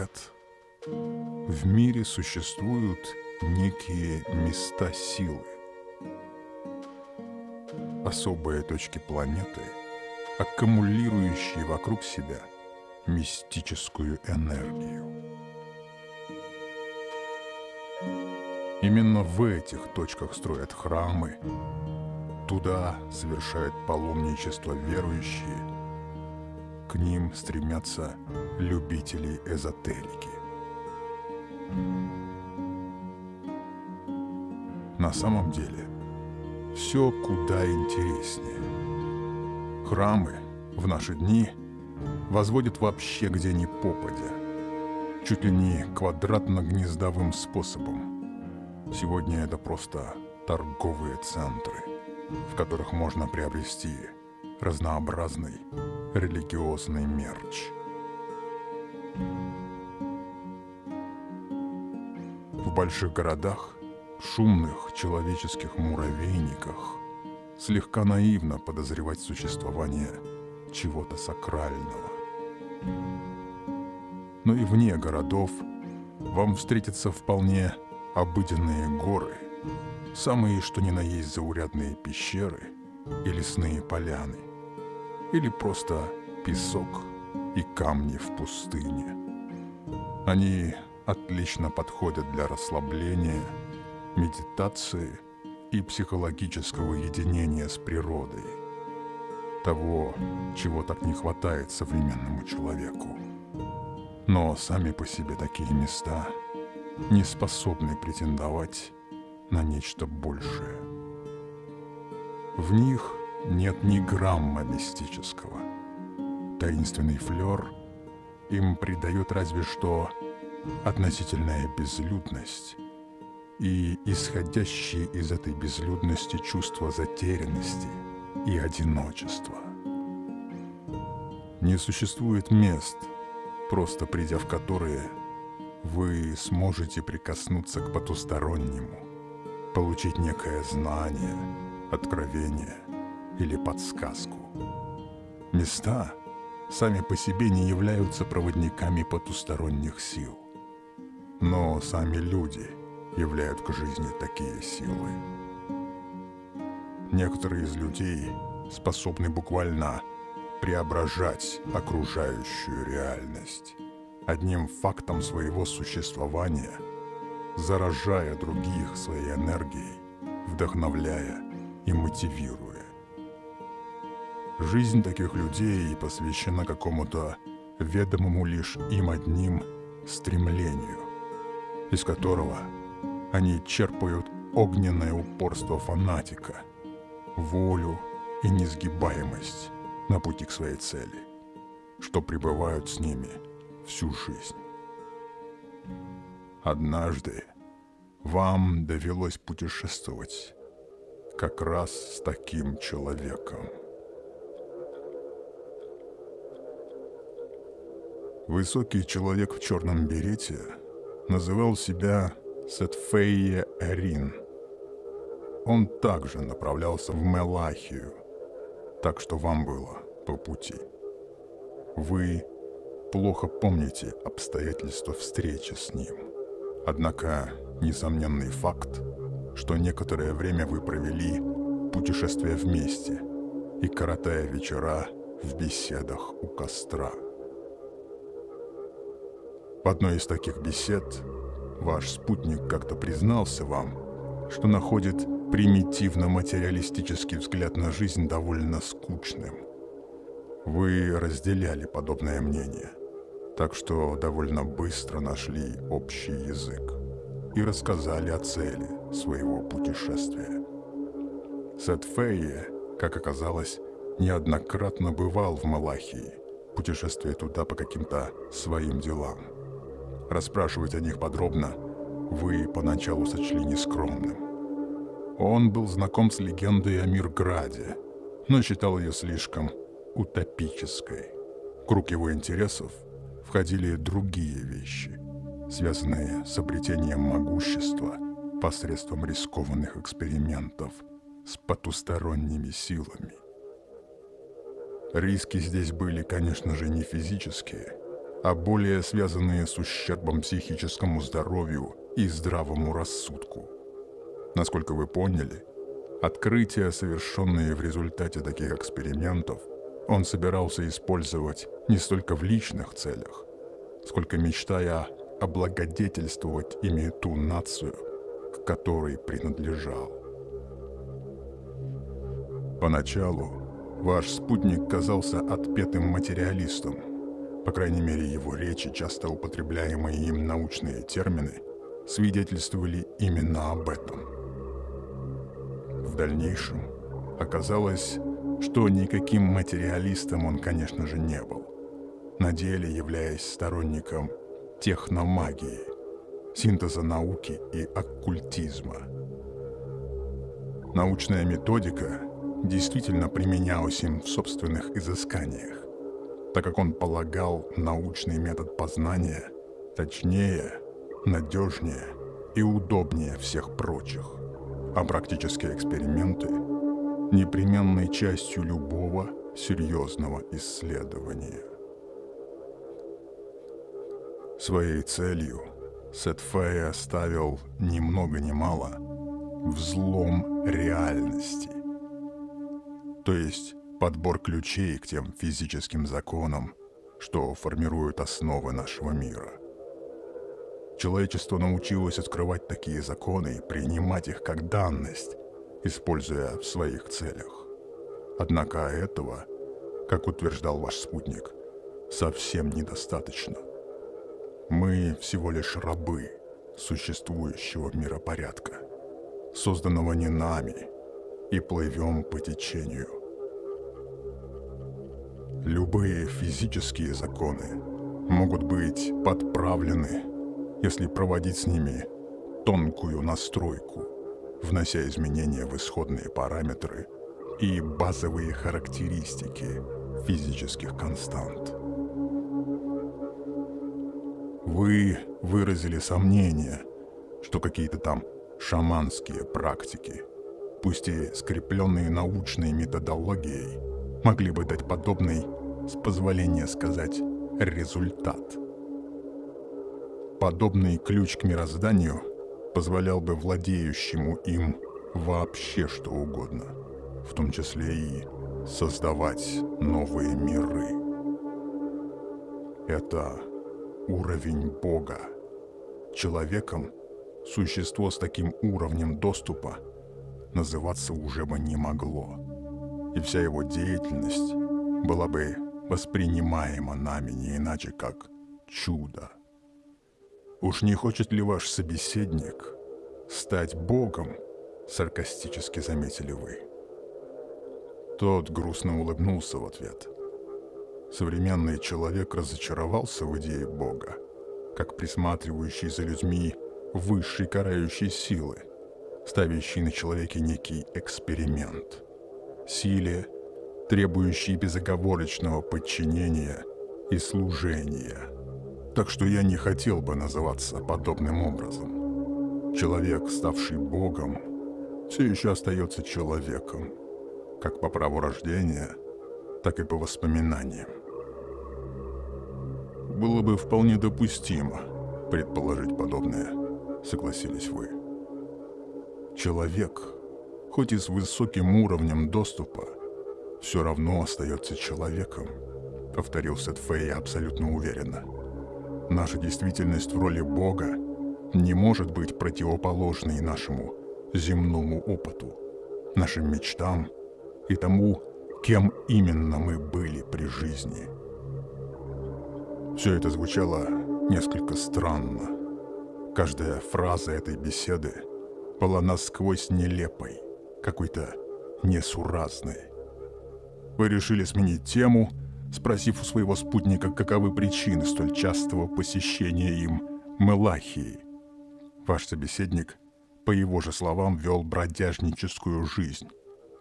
Говорят, в мире существуют некие места силы, особые точки планеты, аккумулирующие вокруг себя мистическую энергию. Именно в этих точках строят храмы, туда совершают паломничество верующие, к ним стремятся любители эзотерики. На самом деле, все куда интереснее. Храмы в наши дни возводят вообще где ни попадя, чуть ли не квадратно-гнездовым способом – Сегодня это просто торговые центры, в которых можно приобрести разнообразный религиозный мерч. В больших городах, шумных человеческих муравейниках слегка наивно подозревать существование чего-то сакрального. Но и вне городов вам встретится вполне обыденные горы, самые что ни на есть заурядные пещеры и лесные поляны, или просто песок и камни в пустыне. Они отлично подходят для расслабления, медитации и психологического единения с природой, того, чего так не хватает современному человеку. Но сами по себе такие места – не способны претендовать на нечто большее. В них нет ни грамма мистического. Таинственный флер им придает разве что относительная безлюдность и исходящие из этой безлюдности чувство затерянности и одиночества. Не существует мест, просто придя в которые – вы сможете прикоснуться к потустороннему, получить некое знание, откровение или подсказку. Места сами по себе не являются проводниками потусторонних сил, но сами люди являют к жизни такие силы. Некоторые из людей способны буквально преображать окружающую реальность одним фактом своего существования, заражая других своей энергией, вдохновляя и мотивируя. Жизнь таких людей посвящена какому-то ведомому лишь им одним стремлению, из которого они черпают огненное упорство фанатика, волю и несгибаемость на пути к своей цели, что пребывают с ними – всю жизнь. Однажды вам довелось путешествовать как раз с таким человеком. Высокий человек в черном берете называл себя Сетфея Эрин. Он также направлялся в Мелахию, так что вам было по пути. Вы плохо помните обстоятельства встречи с ним. Однако, несомненный факт, что некоторое время вы провели, путешествуя вместе и коротая вечера в беседах у костра. В одной из таких бесед ваш спутник как-то признался вам, что находит примитивно-материалистический взгляд на жизнь довольно скучным. Вы разделяли подобное мнение – так что довольно быстро нашли общий язык и рассказали о цели своего путешествия. Сетфее, как оказалось, неоднократно бывал в Малахии, путешествуя туда по каким-то своим делам. Расспрашивать о них подробно вы поначалу сочли нескромным. Он был знаком с легендой о Мирграде, но считал ее слишком утопической. Круг его интересов – входили другие вещи, связанные с обретением могущества посредством рискованных экспериментов с потусторонними силами. Риски здесь были, конечно же, не физические, а более связанные с ущербом психическому здоровью и здравому рассудку. Насколько вы поняли, открытия, совершенные в результате таких экспериментов, он собирался использовать не столько в личных целях, сколько мечтая облагодетельствовать ими ту нацию, к которой принадлежал. Поначалу ваш спутник казался отпетым материалистом. По крайней мере, его речи, часто употребляемые им научные термины, свидетельствовали именно об этом. В дальнейшем оказалось, что никаким материалистом он, конечно же, не был, на деле являясь сторонником техномагии, синтеза науки и оккультизма. Научная методика действительно применялась им в собственных изысканиях, так как он полагал научный метод познания точнее, надежнее и удобнее всех прочих, а практические эксперименты – непременной частью любого серьезного исследования. Своей целью Сетфей оставил ни много ни мало взлом реальности, то есть подбор ключей к тем физическим законам, что формируют основы нашего мира. Человечество научилось открывать такие законы и принимать их как данность, используя в своих целях. Однако этого, как утверждал ваш спутник, совсем недостаточно. Мы всего лишь рабы существующего миропорядка, созданного не нами, и плывем по течению. Любые физические законы могут быть подправлены, если проводить с ними тонкую настройку, внося изменения в исходные параметры и базовые характеристики физических констант. Вы выразили сомнение, что какие-то там шаманские практики, пусть и скрепленные научной методологией, могли бы дать подобный, с позволения сказать, результат. Подобный ключ к мирозданию позволял бы владеющему им вообще что угодно, в том числе и создавать новые миры. Это уровень Бога. Человеком существо с таким уровнем доступа называться уже бы не могло. И вся его деятельность была бы воспринимаема нами не иначе, как чудо. Уж не хочет ли ваш собеседник стать Богом, саркастически заметили вы. Тот грустно улыбнулся в ответ – Современный человек разочаровался в идее Бога, как присматривающий за людьми высшей карающей силы, ставящий на человеке некий эксперимент. Силе, требующей безоговорочного подчинения и служения. Так что я не хотел бы называться подобным образом. Человек, ставший Богом, все еще остается человеком, как по праву рождения, так и по воспоминаниям было бы вполне допустимо предположить подобное, согласились вы. Человек, хоть и с высоким уровнем доступа, все равно остается человеком, повторил Сетфей абсолютно уверенно. Наша действительность в роли Бога не может быть противоположной нашему земному опыту, нашим мечтам и тому, кем именно мы были при жизни – все это звучало несколько странно. Каждая фраза этой беседы была насквозь нелепой, какой-то несуразной. Вы решили сменить тему, спросив у своего спутника, каковы причины столь частого посещения им Мелахии. Ваш собеседник, по его же словам, вел бродяжническую жизнь,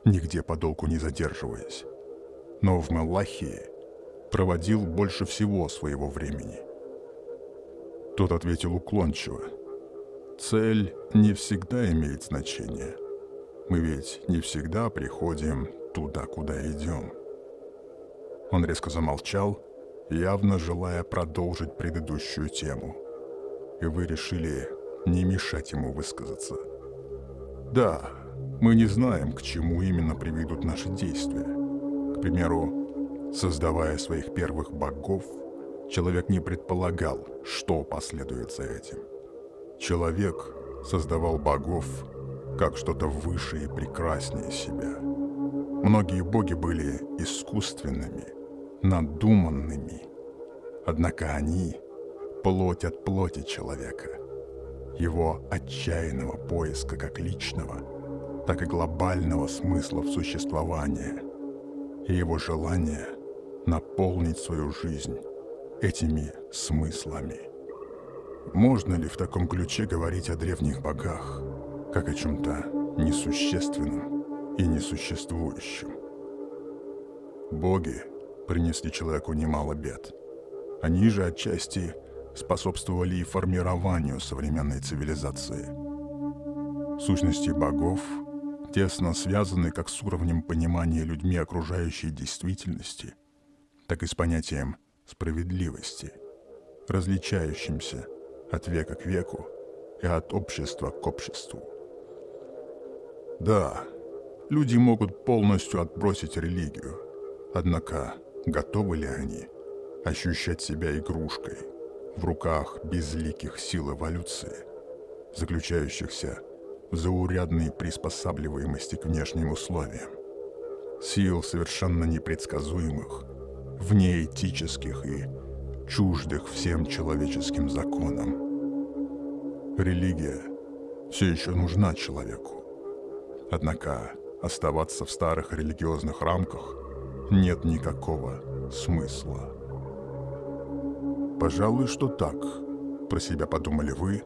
нигде подолгу не задерживаясь. Но в Мелахии проводил больше всего своего времени. Тот ответил уклончиво. Цель не всегда имеет значение. Мы ведь не всегда приходим туда, куда идем. Он резко замолчал явно желая продолжить предыдущую тему. И вы решили не мешать ему высказаться. Да, мы не знаем, к чему именно приведут наши действия. К примеру, создавая своих первых богов, человек не предполагал, что последует за этим. Человек создавал богов как что-то выше и прекраснее себя. Многие боги были искусственными, надуманными. Однако они — плоть от плоти человека, его отчаянного поиска как личного, так и глобального смысла в существовании и его желание наполнить свою жизнь этими смыслами. Можно ли в таком ключе говорить о древних богах, как о чем-то несущественном и несуществующем? Боги принесли человеку немало бед. Они же отчасти способствовали и формированию современной цивилизации. Сущности богов тесно связаны как с уровнем понимания людьми окружающей действительности, так и с понятием справедливости, различающимся от века к веку и от общества к обществу. Да, люди могут полностью отбросить религию, однако готовы ли они ощущать себя игрушкой в руках безликих сил эволюции, заключающихся в заурядной приспосабливаемости к внешним условиям, сил совершенно непредсказуемых, внеэтических и чуждых всем человеческим законам. Религия все еще нужна человеку. Однако оставаться в старых религиозных рамках нет никакого смысла. «Пожалуй, что так», — про себя подумали вы.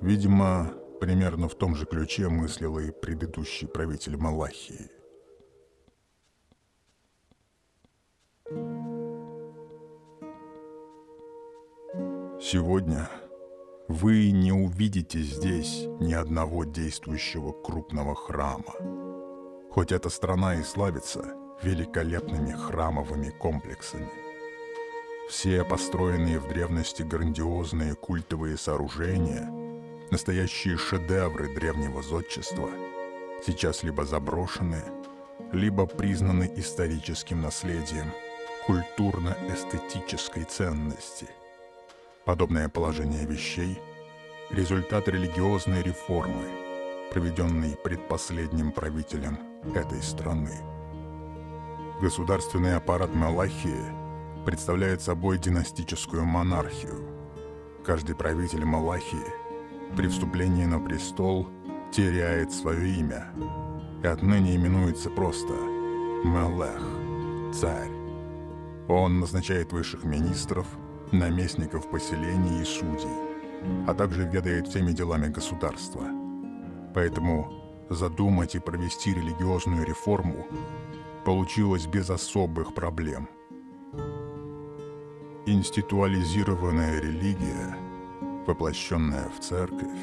Видимо, примерно в том же ключе мыслил и предыдущий правитель Малахии. Сегодня вы не увидите здесь ни одного действующего крупного храма. Хоть эта страна и славится великолепными храмовыми комплексами. Все построенные в древности грандиозные культовые сооружения, настоящие шедевры древнего зодчества, сейчас либо заброшены, либо признаны историческим наследием культурно-эстетической ценности – Подобное положение вещей – результат религиозной реформы, проведенной предпоследним правителем этой страны. Государственный аппарат Малахии представляет собой династическую монархию. Каждый правитель Малахии при вступлении на престол теряет свое имя и отныне именуется просто Мелех – царь. Он назначает высших министров – наместников поселений и судей, а также ведает всеми делами государства. Поэтому задумать и провести религиозную реформу получилось без особых проблем. Институализированная религия, воплощенная в церковь,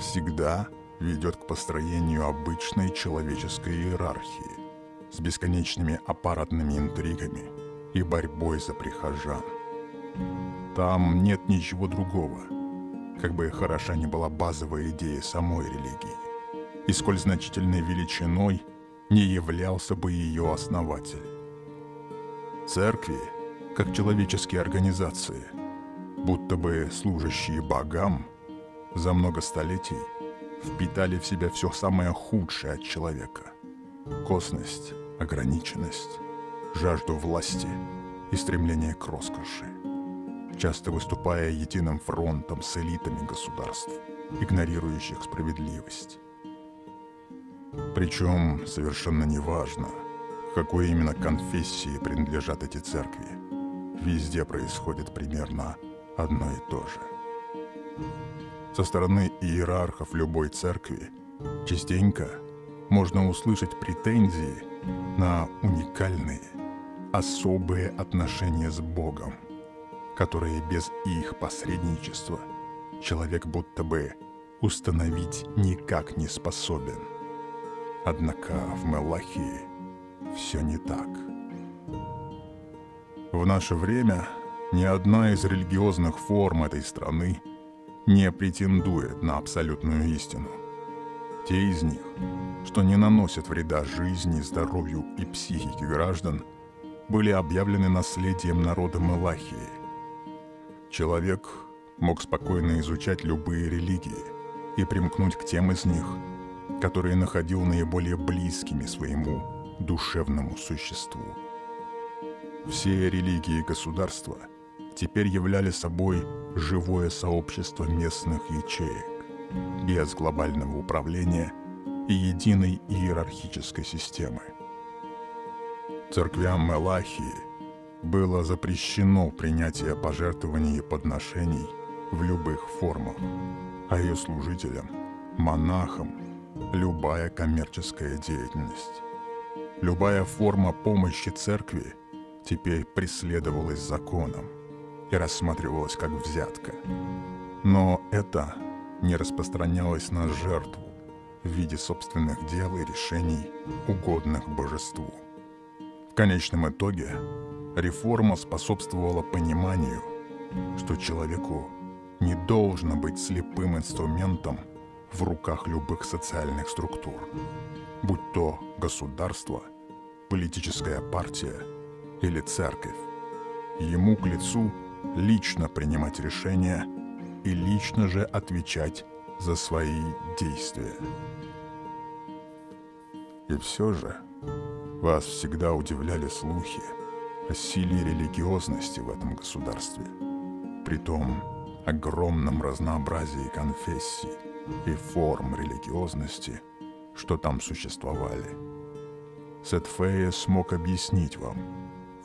всегда ведет к построению обычной человеческой иерархии с бесконечными аппаратными интригами и борьбой за прихожан. Там нет ничего другого, как бы хороша ни была базовая идея самой религии, и сколь значительной величиной не являлся бы ее основатель. Церкви, как человеческие организации, будто бы служащие богам, за много столетий впитали в себя все самое худшее от человека. Косность, ограниченность, жажду власти и стремление к роскоши часто выступая единым фронтом с элитами государств, игнорирующих справедливость. Причем совершенно неважно, какой именно конфессии принадлежат эти церкви. Везде происходит примерно одно и то же. Со стороны иерархов любой церкви частенько можно услышать претензии на уникальные, особые отношения с Богом – которые без их посредничества человек будто бы установить никак не способен. Однако в Мелахии все не так. В наше время ни одна из религиозных форм этой страны не претендует на абсолютную истину. Те из них, что не наносят вреда жизни, здоровью и психике граждан, были объявлены наследием народа Малахии. Человек мог спокойно изучать любые религии и примкнуть к тем из них, которые находил наиболее близкими своему душевному существу. Все религии государства теперь являли собой живое сообщество местных ячеек, без глобального управления и единой иерархической системы. Церквям Мелахии было запрещено принятие пожертвований и подношений в любых формах, а ее служителям, монахам, любая коммерческая деятельность. Любая форма помощи церкви теперь преследовалась законом и рассматривалась как взятка. Но это не распространялось на жертву в виде собственных дел и решений, угодных божеству. В конечном итоге реформа способствовала пониманию, что человеку не должно быть слепым инструментом в руках любых социальных структур, будь то государство, политическая партия или церковь. Ему к лицу лично принимать решения и лично же отвечать за свои действия. И все же вас всегда удивляли слухи о силе религиозности в этом государстве, при том огромном разнообразии конфессий и форм религиозности, что там существовали. Сетфея смог объяснить вам,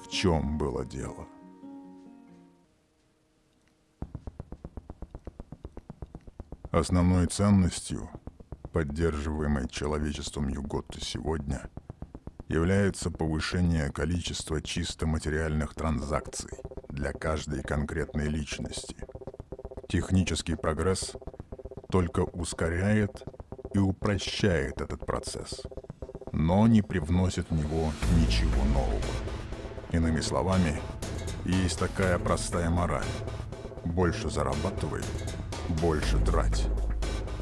в чем было дело. Основной ценностью, поддерживаемой человечеством Юготты сегодня, является повышение количества чисто материальных транзакций для каждой конкретной личности. Технический прогресс только ускоряет и упрощает этот процесс, но не привносит в него ничего нового. Иными словами, есть такая простая мораль. Больше зарабатывай, больше трать.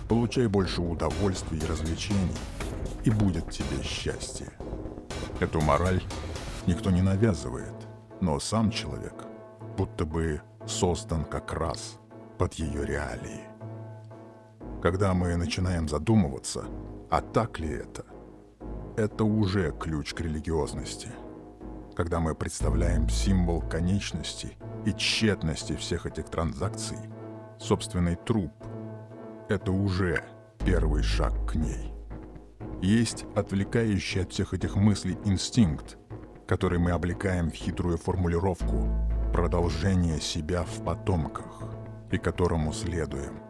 Получай больше удовольствий и развлечений, и будет тебе счастье. Эту мораль никто не навязывает, но сам человек будто бы создан как раз под ее реалии. Когда мы начинаем задумываться, а так ли это, это уже ключ к религиозности. Когда мы представляем символ конечности и тщетности всех этих транзакций, собственный труп, это уже первый шаг к ней. Есть отвлекающий от всех этих мыслей инстинкт, который мы облекаем в хитрую формулировку «продолжение себя в потомках» и которому следуем.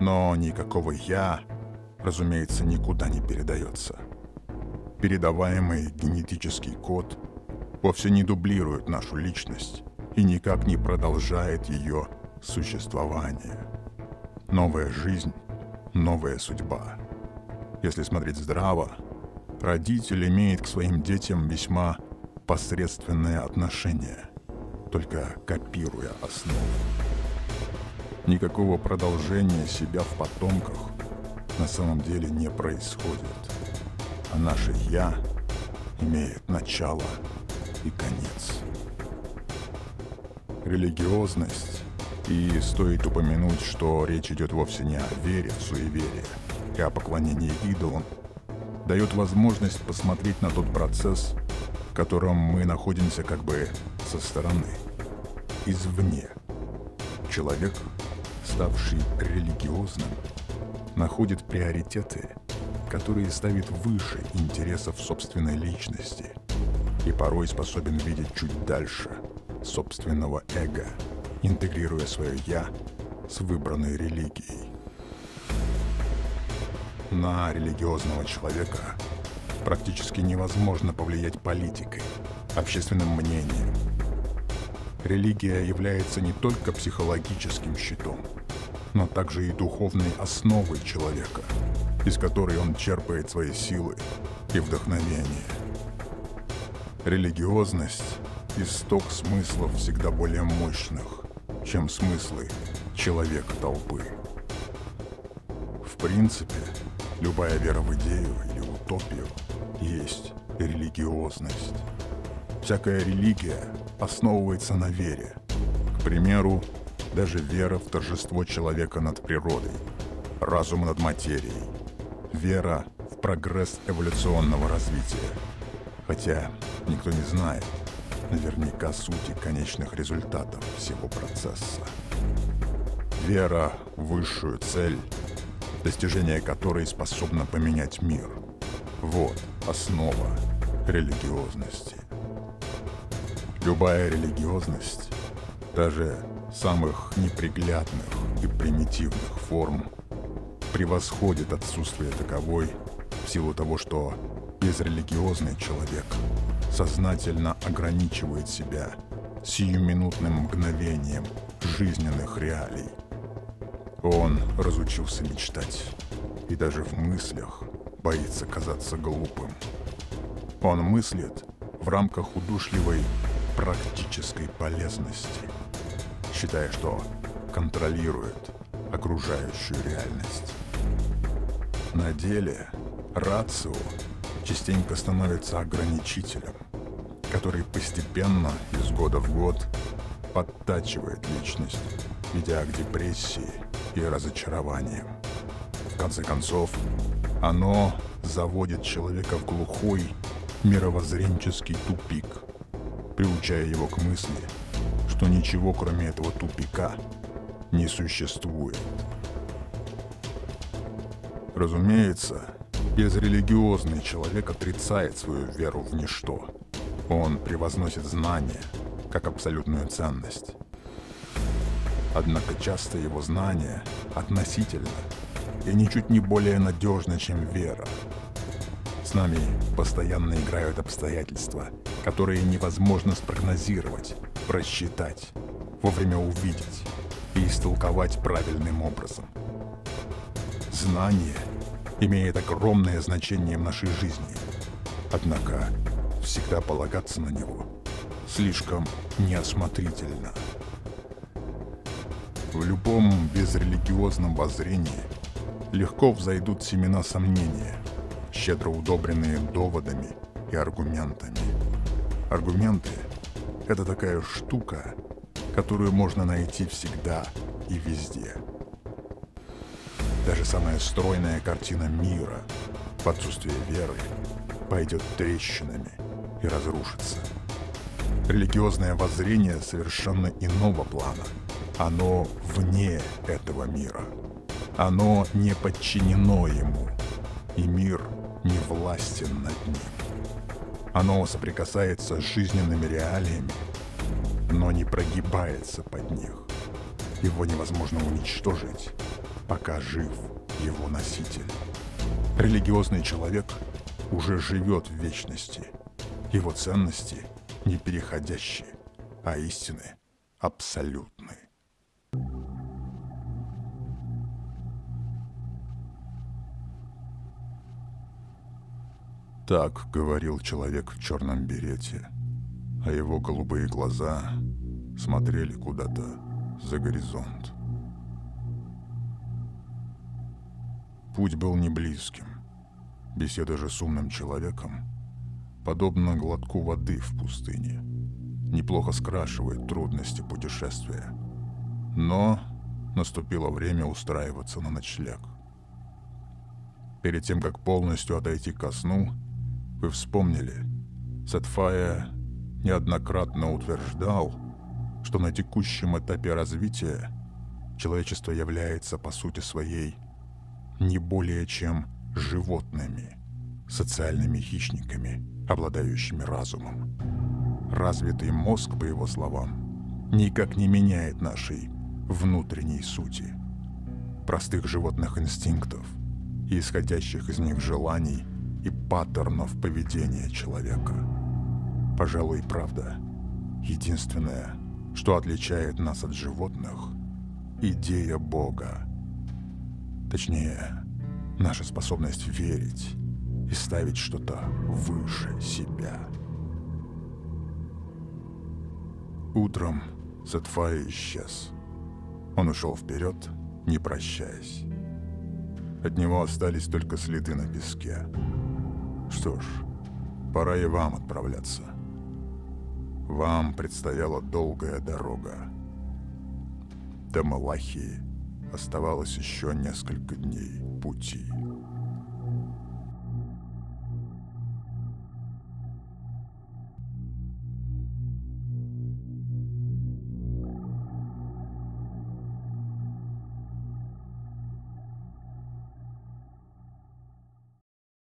Но никакого «я», разумеется, никуда не передается. Передаваемый генетический код вовсе не дублирует нашу личность и никак не продолжает ее существование. Новая жизнь, новая судьба – если смотреть здраво, родитель имеет к своим детям весьма посредственное отношение, только копируя основу. Никакого продолжения себя в потомках на самом деле не происходит, а наше «я» имеет начало и конец. Религиозность, и стоит упомянуть, что речь идет вовсе не о вере в суеверие, о поклонении идолам дает возможность посмотреть на тот процесс, в котором мы находимся как бы со стороны, извне. Человек, ставший религиозным, находит приоритеты, которые ставит выше интересов собственной личности и порой способен видеть чуть дальше собственного эго, интегрируя свое «я» с выбранной религией на религиозного человека практически невозможно повлиять политикой, общественным мнением. Религия является не только психологическим щитом, но также и духовной основой человека, из которой он черпает свои силы и вдохновение. Религиозность исток смыслов всегда более мощных, чем смыслы человека-толпы. В принципе, любая вера в идею или утопию есть религиозность. Всякая религия основывается на вере. К примеру, даже вера в торжество человека над природой, разум над материей, вера в прогресс эволюционного развития. Хотя никто не знает наверняка сути конечных результатов всего процесса. Вера в высшую цель, достижение которой способно поменять мир. Вот основа религиозности. Любая религиозность, даже самых неприглядных и примитивных форм, превосходит отсутствие таковой в силу того, что безрелигиозный человек сознательно ограничивает себя сиюминутным мгновением жизненных реалий. Он разучился мечтать и даже в мыслях боится казаться глупым. Он мыслит в рамках удушливой практической полезности, считая, что контролирует окружающую реальность. На деле рацио частенько становится ограничителем, который постепенно, из года в год, подтачивает личность, ведя к депрессии и разочарованиям. В конце концов, оно заводит человека в глухой мировоззренческий тупик, приучая его к мысли, что ничего кроме этого тупика не существует. Разумеется, безрелигиозный человек отрицает свою веру в ничто. Он превозносит знания как абсолютную ценность. Однако часто его знания относительно и ничуть не более надежны, чем вера. С нами постоянно играют обстоятельства, которые невозможно спрогнозировать, просчитать, вовремя увидеть и истолковать правильным образом. Знание имеет огромное значение в нашей жизни, однако всегда полагаться на него слишком неосмотрительно. В любом безрелигиозном воззрении легко взойдут семена сомнения, щедро удобренные доводами и аргументами. Аргументы — это такая штука, которую можно найти всегда и везде. Даже самая стройная картина мира в отсутствие веры пойдет трещинами и разрушится. Религиозное воззрение совершенно иного плана. Оно вне этого мира. Оно не подчинено ему, и мир не властен над ним. Оно соприкасается с жизненными реалиями, но не прогибается под них. Его невозможно уничтожить, пока жив его носитель. Религиозный человек уже живет в вечности. Его ценности не переходящие, а истины абсолютны. Так говорил человек в черном берете, а его голубые глаза смотрели куда-то за горизонт. Путь был не близким. Беседа же с умным человеком, подобно глотку воды в пустыне, неплохо скрашивает трудности путешествия. Но наступило время устраиваться на ночлег. Перед тем, как полностью отойти ко сну, вы вспомнили, Сетфая неоднократно утверждал, что на текущем этапе развития человечество является по сути своей не более чем животными, социальными хищниками, обладающими разумом. Развитый мозг, по его словам, никак не меняет нашей внутренней сути, простых животных инстинктов и исходящих из них желаний и паттернов поведения человека. Пожалуй, правда, единственное, что отличает нас от животных – идея Бога – Точнее, наша способность верить и ставить что-то выше себя. Утром Сетфай исчез. Он ушел вперед, не прощаясь. От него остались только следы на песке. Что ж, пора и вам отправляться. Вам предстояла долгая дорога. До Малахии оставалось еще несколько дней пути.